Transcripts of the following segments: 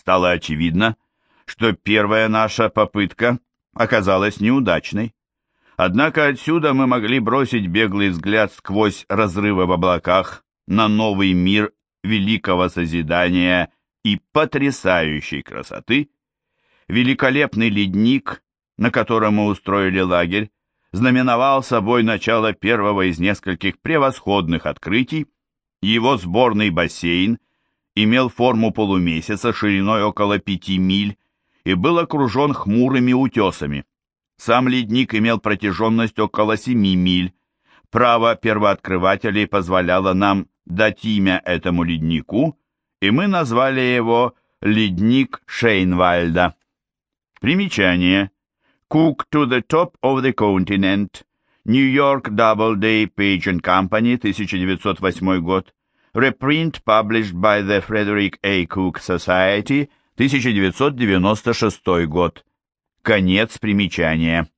стало очевидно, что первая наша попытка оказалась неудачной. Однако отсюда мы могли бросить беглый взгляд сквозь разрывы в облаках на новый мир великого созидания и потрясающей красоты. Великолепный ледник, на котором мы устроили лагерь, знаменовал собой начало первого из нескольких превосходных открытий. Его сборный бассейн имел форму полумесяца шириной около пяти миль и был окружен хмурыми утесами. Сам ледник имел протяженность около 7 миль. Право первооткрывателей позволяло нам дать имя этому леднику, и мы назвали его «Ледник Шейнвальда». Примечание. Cook to the top of the continent. York Doubleday Page Company, 1908 год. Reprint published by the Frederick A. Cook Society, 1996 год. Конец примечания.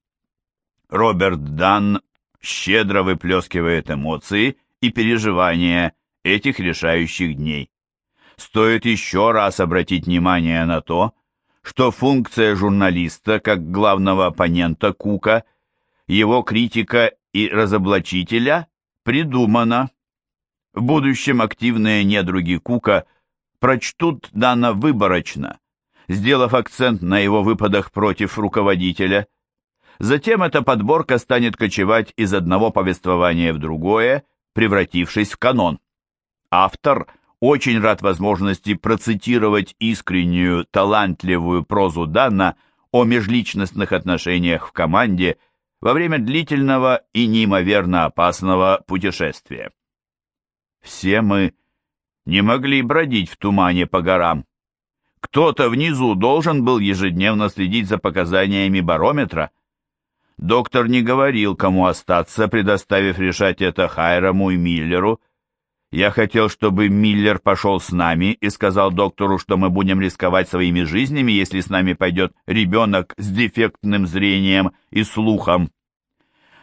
Роберт Дан щедро выплескивает эмоции и переживания этих решающих дней. Стоит еще раз обратить внимание на то, что функция журналиста как главного оппонента Кука, его критика и разоблачителя придумана. В будущем активные недруги Кука прочтут Дана выборочно, сделав акцент на его выпадах против руководителя. Затем эта подборка станет кочевать из одного повествования в другое, превратившись в канон. Автор очень рад возможности процитировать искреннюю, талантливую прозу Дана о межличностных отношениях в команде во время длительного и неимоверно опасного путешествия. Все мы не могли бродить в тумане по горам. Кто-то внизу должен был ежедневно следить за показаниями барометра. Доктор не говорил, кому остаться, предоставив решать это Хайраму и Миллеру. Я хотел, чтобы Миллер пошел с нами и сказал доктору, что мы будем рисковать своими жизнями, если с нами пойдет ребенок с дефектным зрением и слухом.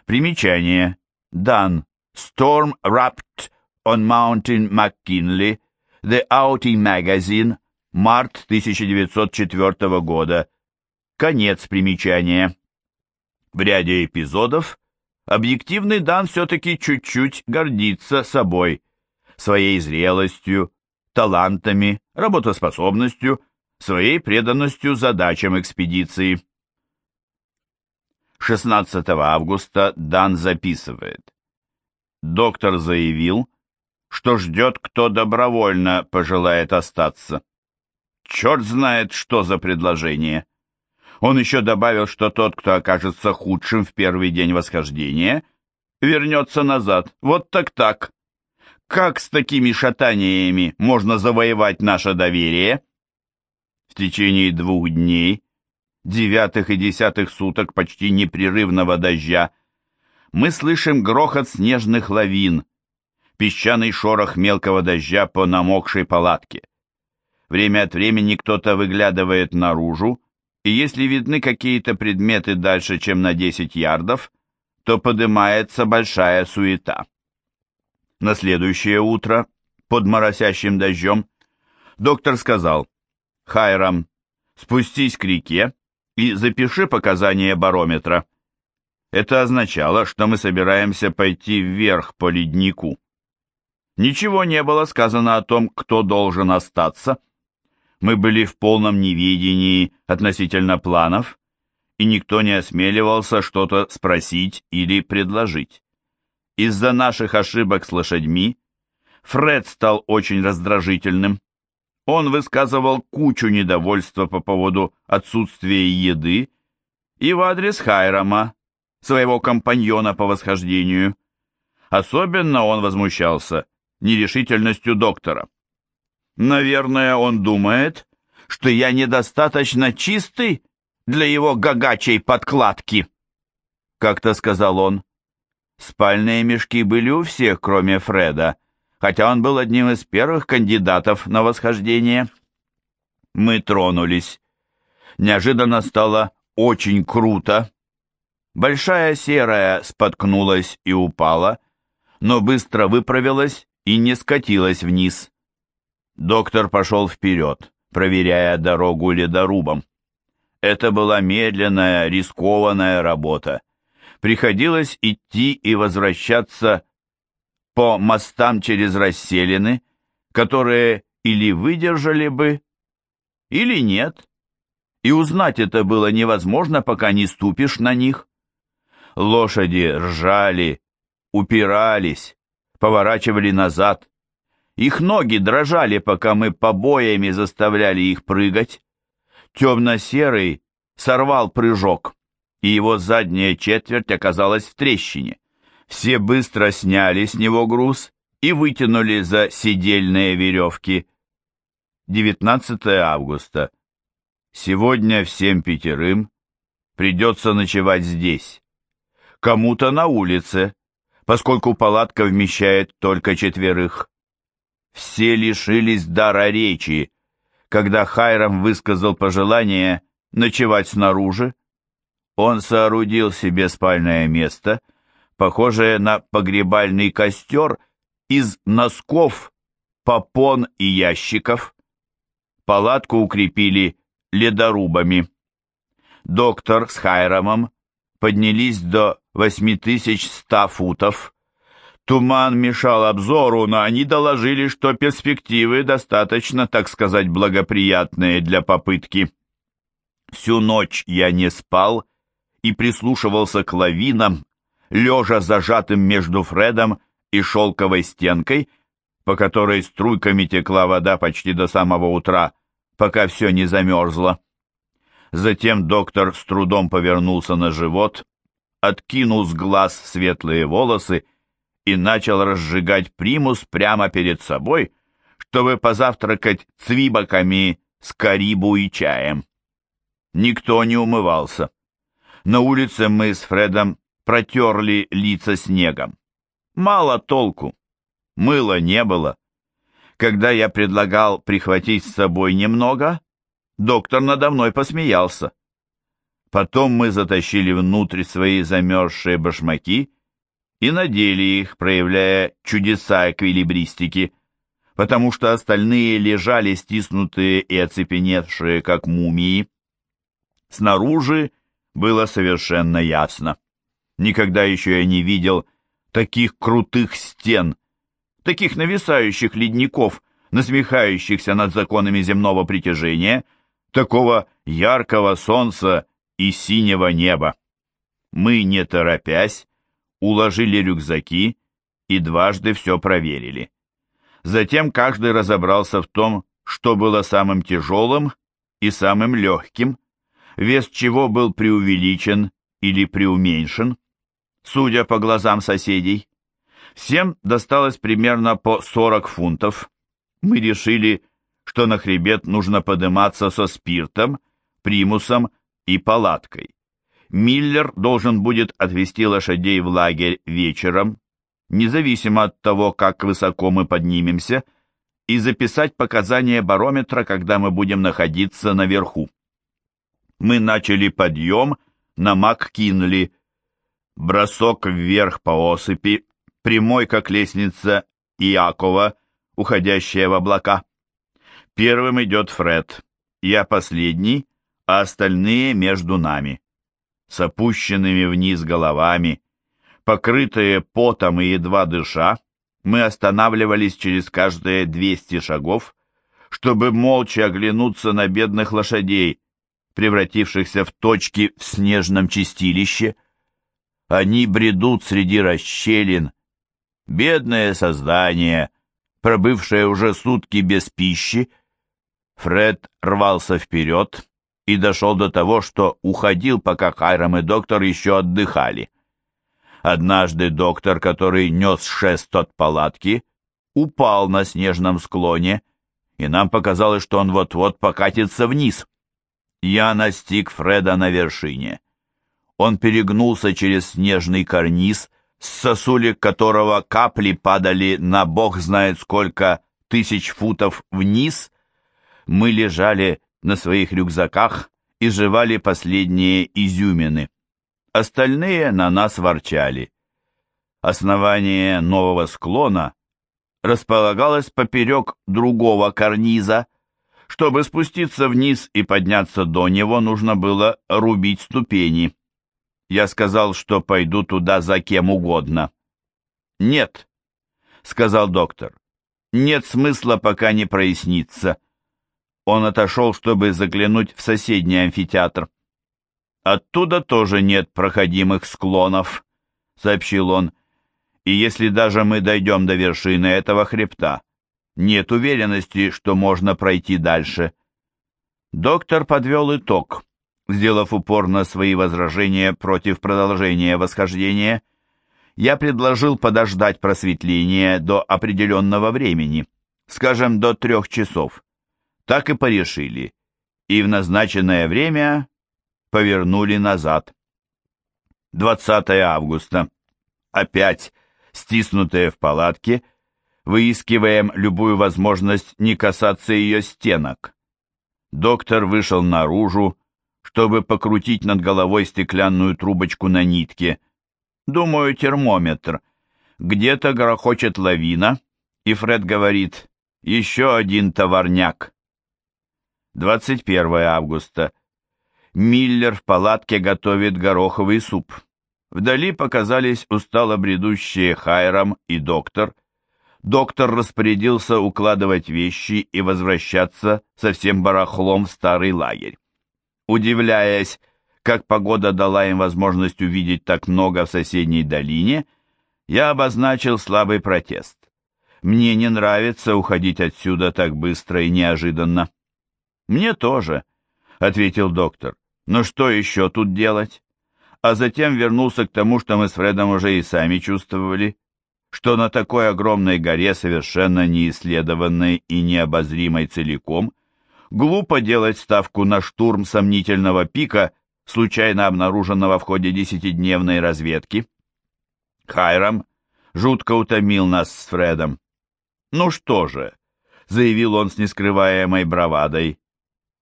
Примечание. Дан. Storm Wrapped on Mountain McKinley. The Outing Magazine. Март 1904 года. Конец примечания. В ряде эпизодов объективный Дан все-таки чуть-чуть гордится собой, своей зрелостью, талантами, работоспособностью, своей преданностью задачам экспедиции. 16 августа Дан записывает. Доктор заявил, что ждет, кто добровольно пожелает остаться. Черт знает, что за предложение. Он еще добавил, что тот, кто окажется худшим в первый день восхождения, вернется назад. Вот так-так. Как с такими шатаниями можно завоевать наше доверие? В течение двух дней, девятых и десятых суток почти непрерывного дождя, мы слышим грохот снежных лавин, песчаный шорох мелкого дождя по намокшей палатке. Время от времени кто-то выглядывает наружу, и если видны какие-то предметы дальше, чем на 10 ярдов, то поднимается большая суета. На следующее утро, под моросящим дождем, доктор сказал, «Хайрам, спустись к реке и запиши показания барометра». Это означало, что мы собираемся пойти вверх по леднику. Ничего не было сказано о том, кто должен остаться, мы были в полном неведении относительно планов, и никто не осмеливался что-то спросить или предложить. Из-за наших ошибок с лошадьми Фред стал очень раздражительным. Он высказывал кучу недовольства по поводу отсутствия еды и в адрес Хайрама, своего компаньона по восхождению. Особенно он возмущался нерешительностью доктора. Наверное, он думает, что я недостаточно чистый для его гагачей подкладки. Как-то сказал он. Спальные мешки были у всех, кроме Фреда, хотя он был одним из первых кандидатов на восхождение. Мы тронулись. Неожиданно стало очень круто. Большая серая споткнулась и упала, но быстро выправилась и не скатилась вниз. Доктор пошел вперед, проверяя дорогу ледорубом. Это была медленная, рискованная работа. Приходилось идти и возвращаться по мостам через расселины, которые или выдержали бы, или нет. И узнать это было невозможно, пока не ступишь на них. Лошади ржали, упирались, поворачивали назад. Их ноги дрожали, пока мы побоями заставляли их прыгать. Темно-серый сорвал прыжок, и его задняя четверть оказалась в трещине. Все быстро сняли с него груз и вытянули за седельные веревки. 19 августа. Сегодня всем пятерым придется ночевать здесь. Кому-то на улице, поскольку палатка вмещает только четверых. Все лишились дара речи, когда Хайрам высказал пожелание ночевать снаружи. Он соорудил себе спальное место, похожее на погребальный костер из носков, попон и ящиков. Палатку укрепили ледорубами. Доктор с Хайрамом поднялись до 8100 футов. Туман мешал обзору, но они доложили, что перспективы достаточно, так сказать, благоприятные для попытки. Всю ночь я не спал и прислушивался к лавинам, лежа зажатым между Фредом и шелковой стенкой, по которой струйками текла вода почти до самого утра, пока все не замерзло. Затем доктор с трудом повернулся на живот, откинул с глаз светлые волосы и начал разжигать примус прямо перед собой, чтобы позавтракать цвибаками с карибу и чаем. Никто не умывался. На улице мы с Фредом протерли лица снегом. Мало толку. Мыла не было. Когда я предлагал прихватить с собой немного, доктор надо мной посмеялся. Потом мы затащили внутрь свои замерзшие башмаки и надели их, проявляя чудеса эквилибристики, потому что остальные лежали стиснутые и оцепеневшие, как мумии. Снаружи было совершенно ясно. Никогда еще я не видел таких крутых стен, таких нависающих ледников, насмехающихся над законами земного притяжения, такого яркого солнца и синего неба. Мы, не торопясь, уложили рюкзаки и дважды все проверили. Затем каждый разобрался в том, что было самым тяжелым и самым легким, вес чего был преувеличен или преуменьшен, судя по глазам соседей. Всем досталось примерно по 40 фунтов. Мы решили, что на хребет нужно подниматься со спиртом, примусом и палаткой. Миллер должен будет отвезти лошадей в лагерь вечером, независимо от того, как высоко мы поднимемся, и записать показания барометра, когда мы будем находиться наверху. Мы начали подъем на МакКинли, бросок вверх по осыпи, прямой, как лестница Иакова, уходящая в облака. Первым идет Фред, я последний, а остальные между нами. С опущенными вниз головами, покрытые потом и едва дыша, мы останавливались через каждые 200 шагов, чтобы молча оглянуться на бедных лошадей, превратившихся в точки в снежном чистилище. Они бредут среди расщелин. Бедное создание, пробывшее уже сутки без пищи. Фред рвался вперед, и дошел до того, что уходил, пока Хайрам и доктор еще отдыхали. Однажды доктор, который нес шест от палатки, упал на снежном склоне, и нам показалось, что он вот-вот покатится вниз. Я настиг Фреда на вершине. Он перегнулся через снежный карниз, с сосулек которого капли падали на бог знает сколько тысяч футов вниз. Мы лежали на своих рюкзаках и жевали последние изюмины. Остальные на нас ворчали. Основание нового склона располагалось поперек другого карниза, Чтобы спуститься вниз и подняться до него, нужно было рубить ступени. Я сказал, что пойду туда за кем угодно. «Нет», — сказал доктор, — «нет смысла, пока не прояснится». Он отошел, чтобы заглянуть в соседний амфитеатр. «Оттуда тоже нет проходимых склонов», — сообщил он. «И если даже мы дойдем до вершины этого хребта, нет уверенности, что можно пройти дальше». Доктор подвел итог, сделав упор на свои возражения против продолжения восхождения. Я предложил подождать просветления до определенного времени, скажем, до трех часов. Так и порешили. И в назначенное время повернули назад. 20 августа. Опять, стиснутые в палатке, выискиваем любую возможность не касаться ее стенок. Доктор вышел наружу, чтобы покрутить над головой стеклянную трубочку на нитке. Думаю, термометр. Где-то грохочет лавина, и Фред говорит, еще один товарняк. 21 августа. Миллер в палатке готовит гороховый суп. Вдали показались устало бредущие Хайрам и доктор. Доктор распорядился укладывать вещи и возвращаться со всем барахлом в старый лагерь. Удивляясь, как погода дала им возможность увидеть так много в соседней долине, я обозначил слабый протест. Мне не нравится уходить отсюда так быстро и неожиданно. Мне тоже, — ответил доктор. «Но что еще тут делать?» А затем вернулся к тому, что мы с Фредом уже и сами чувствовали, что на такой огромной горе, совершенно неисследованной и необозримой целиком, глупо делать ставку на штурм сомнительного пика, случайно обнаруженного в ходе десятидневной разведки. Хайрам жутко утомил нас с Фредом. «Ну что же», — заявил он с нескрываемой бравадой,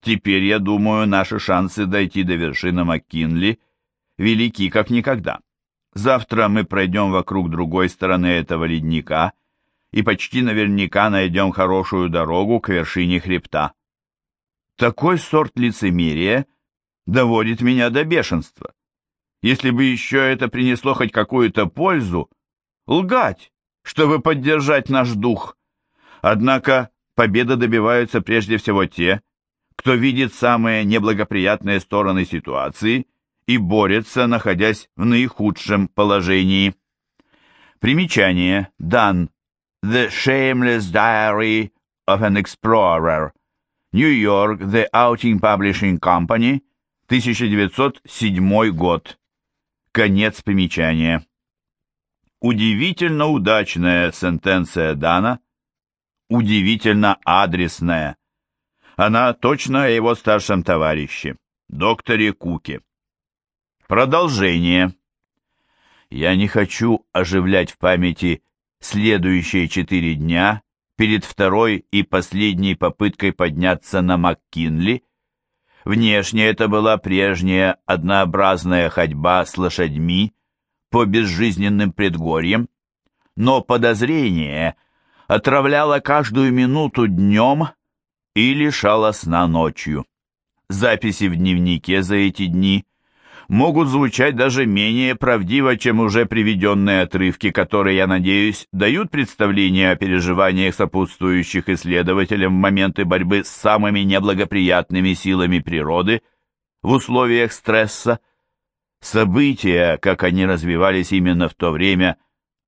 Теперь, я думаю, наши шансы дойти до вершины МакКинли велики как никогда. Завтра мы пройдем вокруг другой стороны этого ледника и почти наверняка найдем хорошую дорогу к вершине хребта. Такой сорт лицемерия доводит меня до бешенства. Если бы еще это принесло хоть какую-то пользу, лгать, чтобы поддержать наш дух. Однако победа добиваются прежде всего те, кто видит самые неблагоприятные стороны ситуации и борется, находясь в наихудшем положении. Примечание. Дан. The Shameless Diary of an Explorer. York. The Outing Publishing Company. 1907 год. Конец примечания. Удивительно удачная сентенция Дана. Удивительно адресная. Она точно о его старшем товарище, докторе Куке. Продолжение. Я не хочу оживлять в памяти следующие четыре дня перед второй и последней попыткой подняться на МакКинли. Внешне это была прежняя однообразная ходьба с лошадьми по безжизненным предгорьям, но подозрение отравляло каждую минуту днем и лишала сна ночью. Записи в дневнике за эти дни могут звучать даже менее правдиво, чем уже приведенные отрывки, которые, я надеюсь, дают представление о переживаниях сопутствующих исследователям в моменты борьбы с самыми неблагоприятными силами природы в условиях стресса. События, как они развивались именно в то время,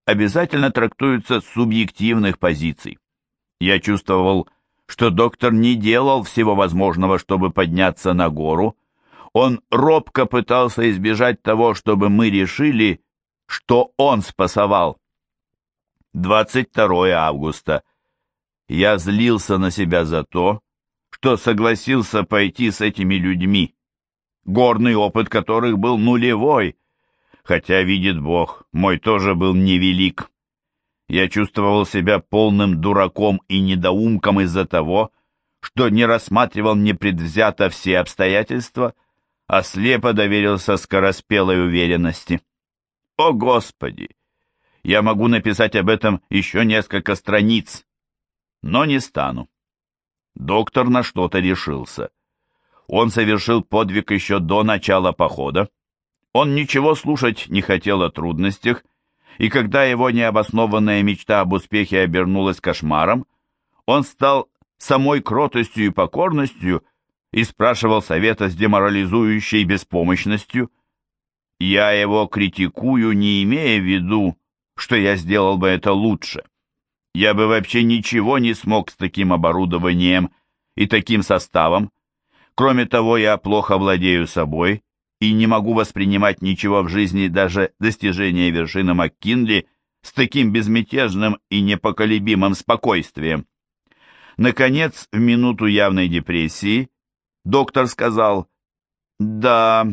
обязательно трактуются с субъективных позиций. Я чувствовал, что доктор не делал всего возможного, чтобы подняться на гору. Он робко пытался избежать того, чтобы мы решили, что он спасовал. 22 августа. Я злился на себя за то, что согласился пойти с этими людьми, горный опыт которых был нулевой, хотя, видит Бог, мой тоже был невелик. Я чувствовал себя полным дураком и недоумком из-за того, что не рассматривал непредвзято все обстоятельства, а слепо доверился скороспелой уверенности. О, Господи! Я могу написать об этом еще несколько страниц, но не стану. Доктор на что-то решился. Он совершил подвиг еще до начала похода. Он ничего слушать не хотел о трудностях, и когда его необоснованная мечта об успехе обернулась кошмаром, он стал самой кротостью и покорностью и спрашивал совета с деморализующей беспомощностью. Я его критикую, не имея в виду, что я сделал бы это лучше. Я бы вообще ничего не смог с таким оборудованием и таким составом. Кроме того, я плохо владею собой и не могу воспринимать ничего в жизни, даже достижения вершины МакКинли, с таким безмятежным и непоколебимым спокойствием. Наконец, в минуту явной депрессии, доктор сказал, «Да,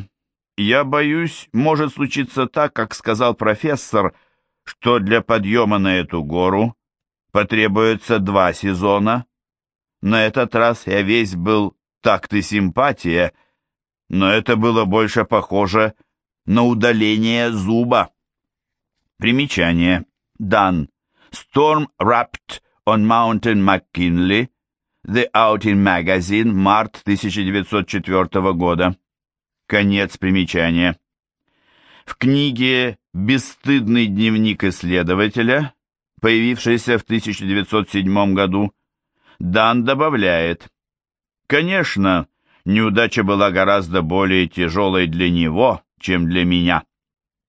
я боюсь, может случиться так, как сказал профессор, что для подъема на эту гору потребуется два сезона. На этот раз я весь был такт и симпатия, но это было больше похоже на удаление зуба. Примечание. Дан. Storm Wrapped on Mountain McKinley. The Outing Magazine. Март 1904 года. Конец примечания. В книге «Бесстыдный дневник исследователя» появившийся в 1907 году, Дан добавляет, «Конечно, неудача была гораздо более тяжелой для него, чем для меня.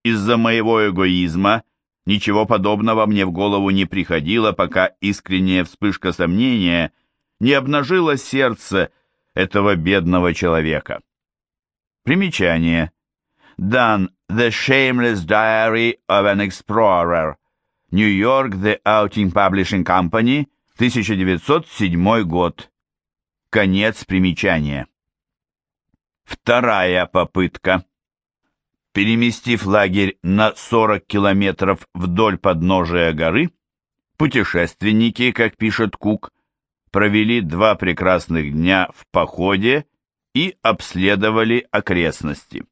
Из-за моего эгоизма ничего подобного мне в голову не приходило, пока искренняя вспышка сомнения не обнажила сердце этого бедного человека». Примечание. Дан «The Shameless Diary of an Explorer» Нью-Йорк, The Outing Publishing Company, 1907 год. Конец примечания. Вторая попытка. Переместив лагерь на 40 километров вдоль подножия горы, путешественники, как пишет Кук, провели два прекрасных дня в походе и обследовали окрестности.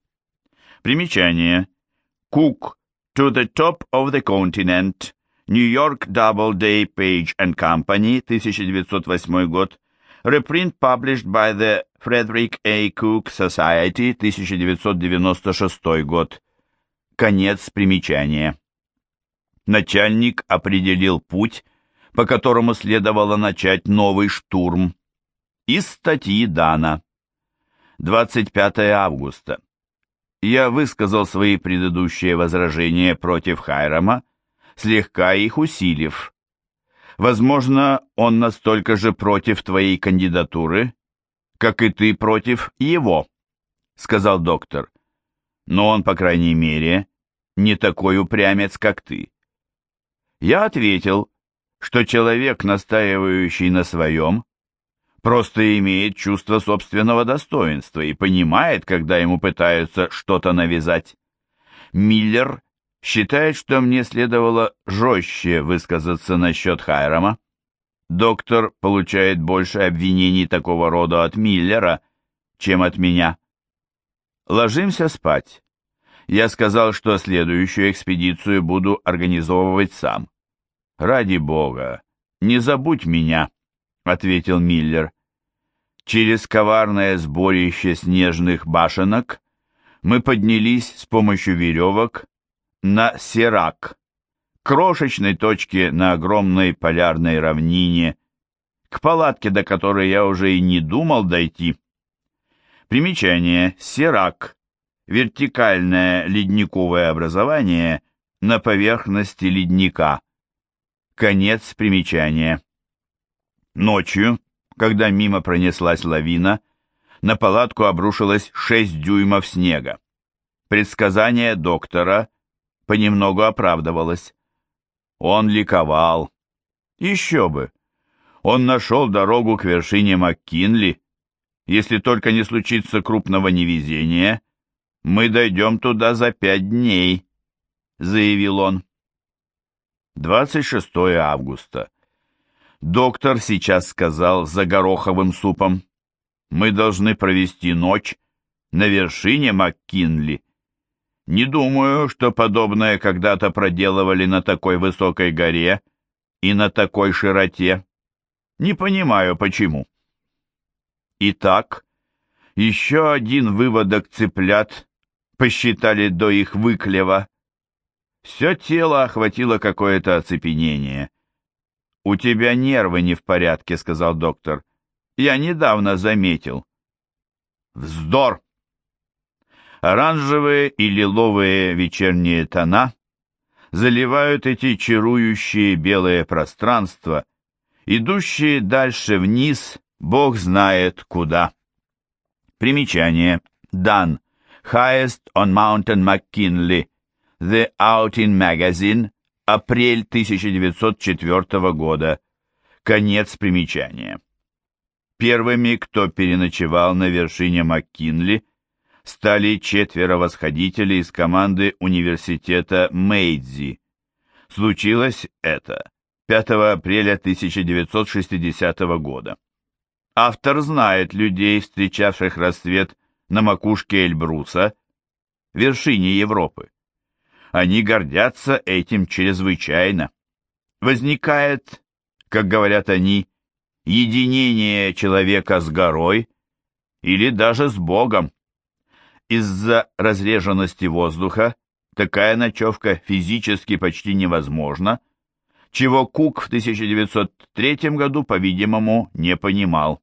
Примечание. Кук To the Top of the Continent, York Doubleday Page and Company, 1908 год, reprint published by the Frederick A. Cook Society, 1996 год. Конец примечания. Начальник определил путь, по которому следовало начать новый штурм. Из статьи Дана. 25 августа я высказал свои предыдущие возражения против Хайрама, слегка их усилив. Возможно, он настолько же против твоей кандидатуры, как и ты против его, сказал доктор. Но он, по крайней мере, не такой упрямец, как ты. Я ответил, что человек, настаивающий на своем, просто имеет чувство собственного достоинства и понимает, когда ему пытаются что-то навязать. Миллер считает, что мне следовало жестче высказаться насчет Хайрама. Доктор получает больше обвинений такого рода от Миллера, чем от меня. Ложимся спать. Я сказал, что следующую экспедицию буду организовывать сам. Ради бога, не забудь меня, ответил Миллер. Через коварное сборище снежных башенок мы поднялись с помощью веревок на Серак, крошечной точке на огромной полярной равнине, к палатке, до которой я уже и не думал дойти. Примечание. Серак. Вертикальное ледниковое образование на поверхности ледника. Конец примечания. Ночью когда мимо пронеслась лавина, на палатку обрушилось 6 дюймов снега. Предсказание доктора понемногу оправдывалось. Он ликовал. Еще бы! Он нашел дорогу к вершине МакКинли. Если только не случится крупного невезения, мы дойдем туда за пять дней, заявил он. 26 августа. Доктор сейчас сказал за гороховым супом. Мы должны провести ночь на вершине МакКинли. Не думаю, что подобное когда-то проделывали на такой высокой горе и на такой широте. Не понимаю, почему. Итак, еще один выводок цыплят посчитали до их выклева. Все тело охватило какое-то оцепенение. «У тебя нервы не в порядке», — сказал доктор. «Я недавно заметил». «Вздор!» Оранжевые и лиловые вечерние тона заливают эти чарующие белые пространства, идущие дальше вниз, бог знает куда. Примечание. Дан. Highest on Mountain McKinley. The Outing Magazine. Апрель 1904 года. Конец примечания. Первыми, кто переночевал на вершине МакКинли, стали четверо восходителей из команды университета Мейдзи. Случилось это 5 апреля 1960 года. Автор знает людей, встречавших рассвет на макушке Эльбруса, вершине Европы. Они гордятся этим чрезвычайно. Возникает, как говорят они, единение человека с горой или даже с Богом. Из-за разреженности воздуха такая ночевка физически почти невозможна, чего Кук в 1903 году, по-видимому, не понимал.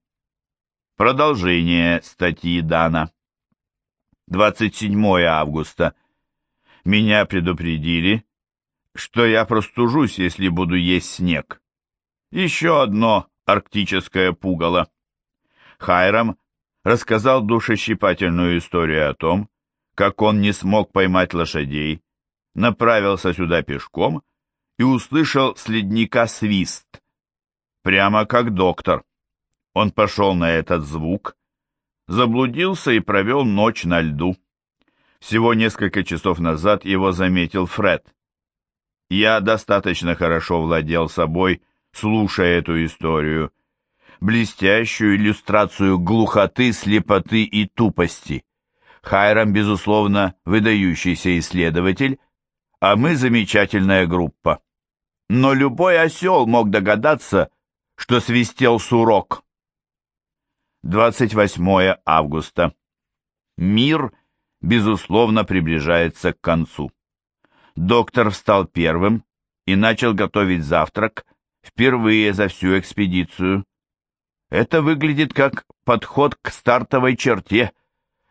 Продолжение статьи Дана. 27 августа. Меня предупредили, что я простужусь, если буду есть снег. Еще одно арктическое пугало. Хайрам рассказал душещипательную историю о том, как он не смог поймать лошадей, направился сюда пешком и услышал с ледника свист. Прямо как доктор. Он пошел на этот звук, заблудился и провел ночь на льду. Всего несколько часов назад его заметил Фред. Я достаточно хорошо владел собой, слушая эту историю. Блестящую иллюстрацию глухоты, слепоты и тупости. Хайрам, безусловно, выдающийся исследователь, а мы замечательная группа. Но любой осел мог догадаться, что свистел сурок. 28 августа. Мир, безусловно, приближается к концу. Доктор встал первым и начал готовить завтрак впервые за всю экспедицию. Это выглядит как подход к стартовой черте,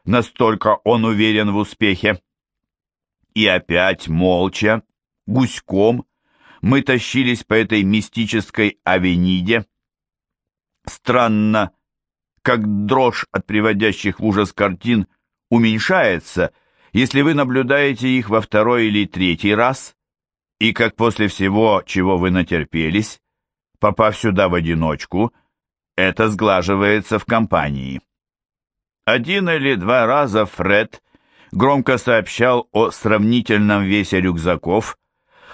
настолько он уверен в успехе. И опять молча, гуськом, мы тащились по этой мистической авениде. Странно, как дрожь от приводящих в ужас картин уменьшается, если вы наблюдаете их во второй или третий раз, и как после всего, чего вы натерпелись, попав сюда в одиночку, это сглаживается в компании. Один или два раза Фред громко сообщал о сравнительном весе рюкзаков,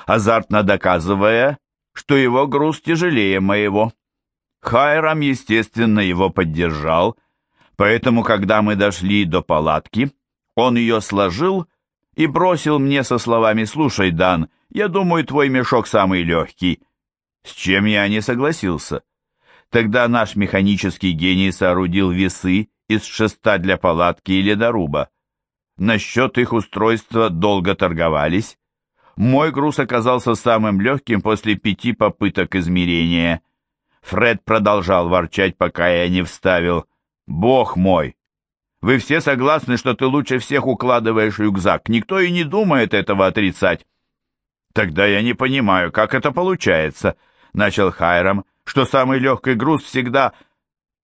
азартно доказывая, что его груз тяжелее моего. Хайрам, естественно, его поддержал, поэтому, когда мы дошли до палатки, он ее сложил и бросил мне со словами «Слушай, Дан, я думаю, твой мешок самый легкий», с чем я не согласился. Тогда наш механический гений соорудил весы из шеста для палатки и ледоруба. Насчет их устройства долго торговались. Мой груз оказался самым легким после пяти попыток измерения. Фред продолжал ворчать, пока я не вставил. «Бог мой! Вы все согласны, что ты лучше всех укладываешь рюкзак? Никто и не думает этого отрицать». «Тогда я не понимаю, как это получается», — начал Хайрам, «что самый легкий груз всегда...»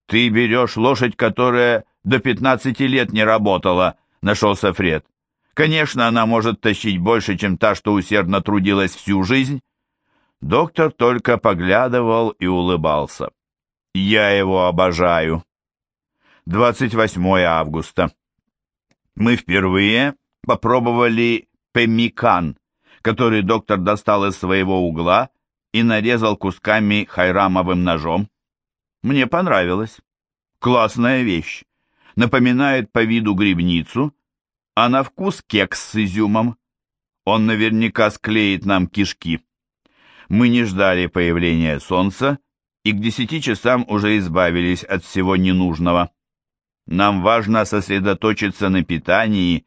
«Ты берешь лошадь, которая до пятнадцати лет не работала», — нашелся Фред. «Конечно, она может тащить больше, чем та, что усердно трудилась всю жизнь». Доктор только поглядывал и улыбался. «Я его обожаю». 28 августа. Мы впервые попробовали пеммикан, который доктор достал из своего угла и нарезал кусками хайрамовым ножом. Мне понравилось. Классная вещь. Напоминает по виду грибницу, а на вкус кекс с изюмом. Он наверняка склеит нам кишки. Мы не ждали появления солнца и к десяти часам уже избавились от всего ненужного. Нам важно сосредоточиться на питании,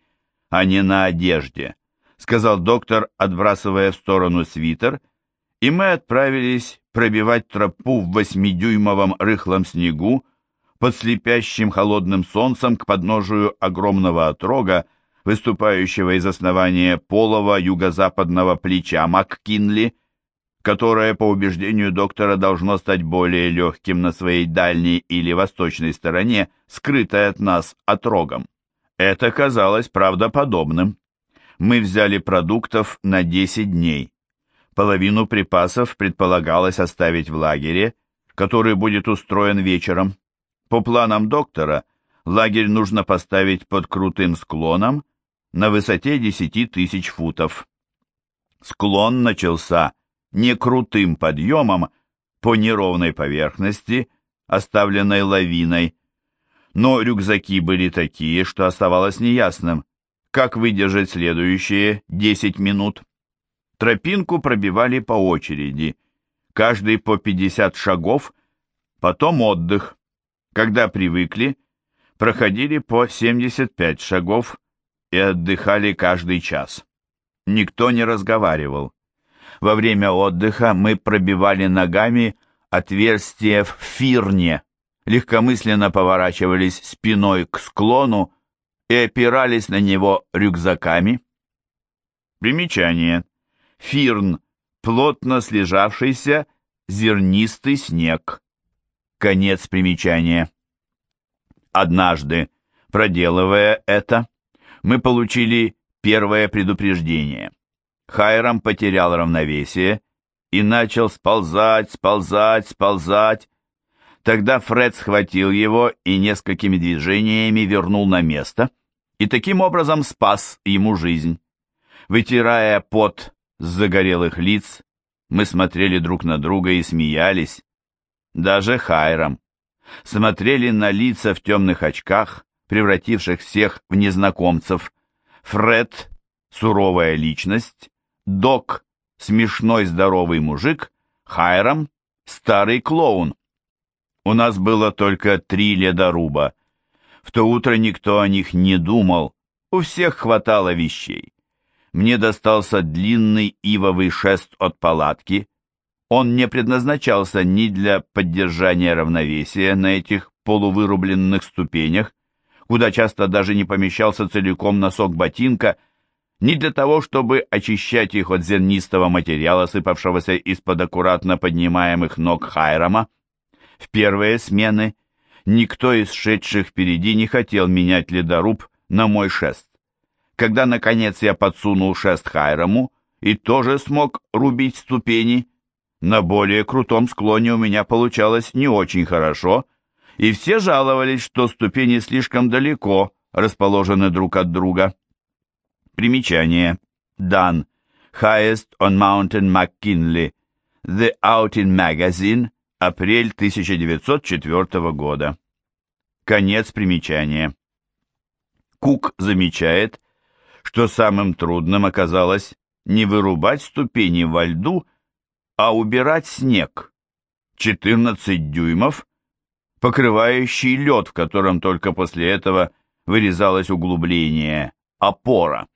а не на одежде», сказал доктор, отбрасывая в сторону свитер, и мы отправились пробивать тропу в восьмидюймовом рыхлом снегу под слепящим холодным солнцем к подножию огромного отрога, выступающего из основания полого юго-западного плеча МакКинли, которое, по убеждению доктора, должно стать более легким на своей дальней или восточной стороне, скрытой от нас отрогом. Это казалось правдоподобным. Мы взяли продуктов на 10 дней. Половину припасов предполагалось оставить в лагере, который будет устроен вечером. По планам доктора, лагерь нужно поставить под крутым склоном на высоте 10 тысяч футов. Склон начался не крутым подъемом по неровной поверхности, оставленной лавиной, но рюкзаки были такие, что оставалось неясным, как выдержать следующие 10 минут. Тропинку пробивали по очереди, каждый по 50 шагов, потом отдых. Когда привыкли, проходили по 75 шагов и отдыхали каждый час. Никто не разговаривал. Во время отдыха мы пробивали ногами отверстие в фирне, легкомысленно поворачивались спиной к склону и опирались на него рюкзаками. Примечание. Фирн – плотно слежавшийся зернистый снег. Конец примечания. Однажды, проделывая это, мы получили первое предупреждение. Хайрам потерял равновесие и начал сползать, сползать, сползать. Тогда Фред схватил его и несколькими движениями вернул на место, и таким образом спас ему жизнь. Вытирая пот с загорелых лиц, мы смотрели друг на друга и смеялись. Даже Хайрам. Смотрели на лица в темных очках, превративших всех в незнакомцев. Фред — суровая личность, Док — смешной здоровый мужик, Хайрам — старый клоун. У нас было только три ледоруба. В то утро никто о них не думал, у всех хватало вещей. Мне достался длинный ивовый шест от палатки. Он не предназначался ни для поддержания равновесия на этих полувырубленных ступенях, куда часто даже не помещался целиком носок ботинка, ни для того, чтобы очищать их от зернистого материала, сыпавшегося из-под аккуратно поднимаемых ног Хайрама. В первые смены никто из шедших впереди не хотел менять ледоруб на мой шест. Когда, наконец, я подсунул шест Хайраму и тоже смог рубить ступени, на более крутом склоне у меня получалось не очень хорошо, и все жаловались, что ступени слишком далеко расположены друг от друга. Примечание. Дан. Highest on Mountain McKinley. The Outing Magazine. Апрель 1904 года. Конец примечания. Кук замечает, что самым трудным оказалось не вырубать ступени во льду, а убирать снег. 14 дюймов, покрывающий лед, в котором только после этого вырезалось углубление, опора.